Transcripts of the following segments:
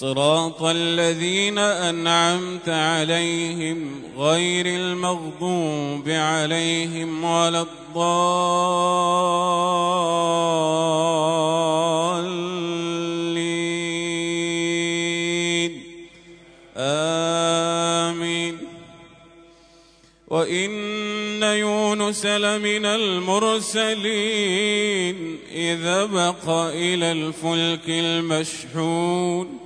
صراط الذين أنعمت عليهم غير المغضوب عليهم ولا الضالين. آمين. وإن يونس لمن المرسلين إذا بق إلى الفلك المشحون.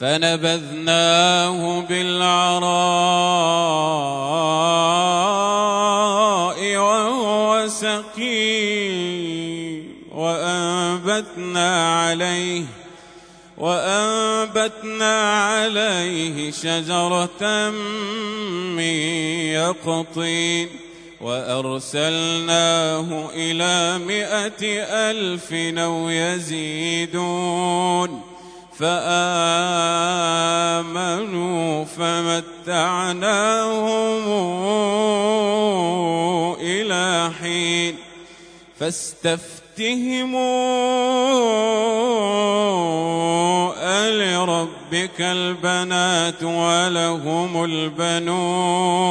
فنبذناه بالعراء وهو سقيم وأنبتنا عليه وأنبتنا عليه شجرة من يقطين وأرسلناه إلى مائة ألف أو يزيدون فآمنوا فمتعناهم إلى حين فاستفتهموا ألربك البنات ولهم البنون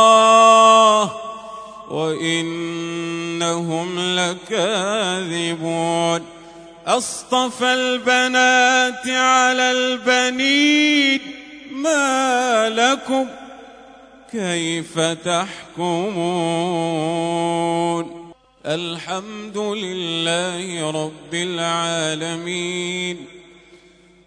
أصطفى البنات على البنين ما لكم كيف تحكمون؟ الحمد لله رب العالمين.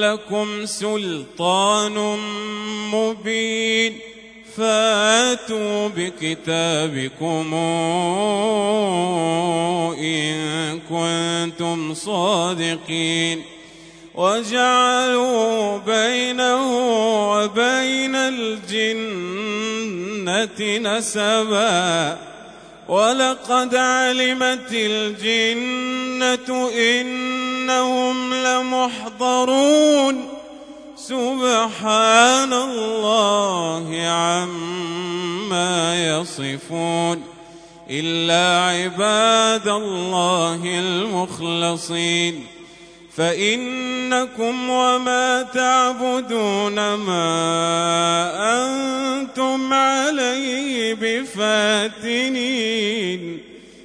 لكم سلطان مبين. فاتوا بكتابكم إن كنتم صادقين. وجعلوا بينه وبين الجنة نسبا. ولقد علمت الجنة إنهم لمحضرون. سبحان الله عما يصفون. إلا عباد الله المخلصين. فإنكم وما تعبدون ما أنتم عليه بفاتنين.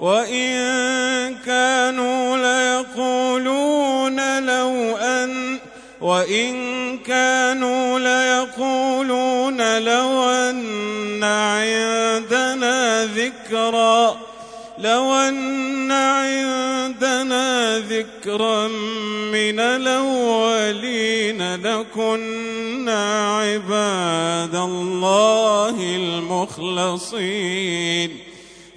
وإن كانوا ليقولون لو أن وإن كانوا ليقولون لو أن عندنا ذكرًا لو أن عندنا ذكرا من الأولين لكنا عباد الله المخلصين.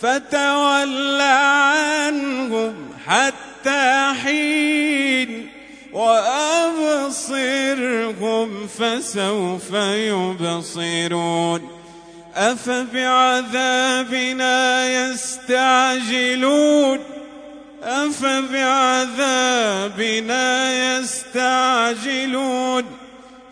فتول عنهم حتى حين وأبصرهم فسوف يبصرون أفبعذابنا يستعجلون أفبعذابنا يستعجلون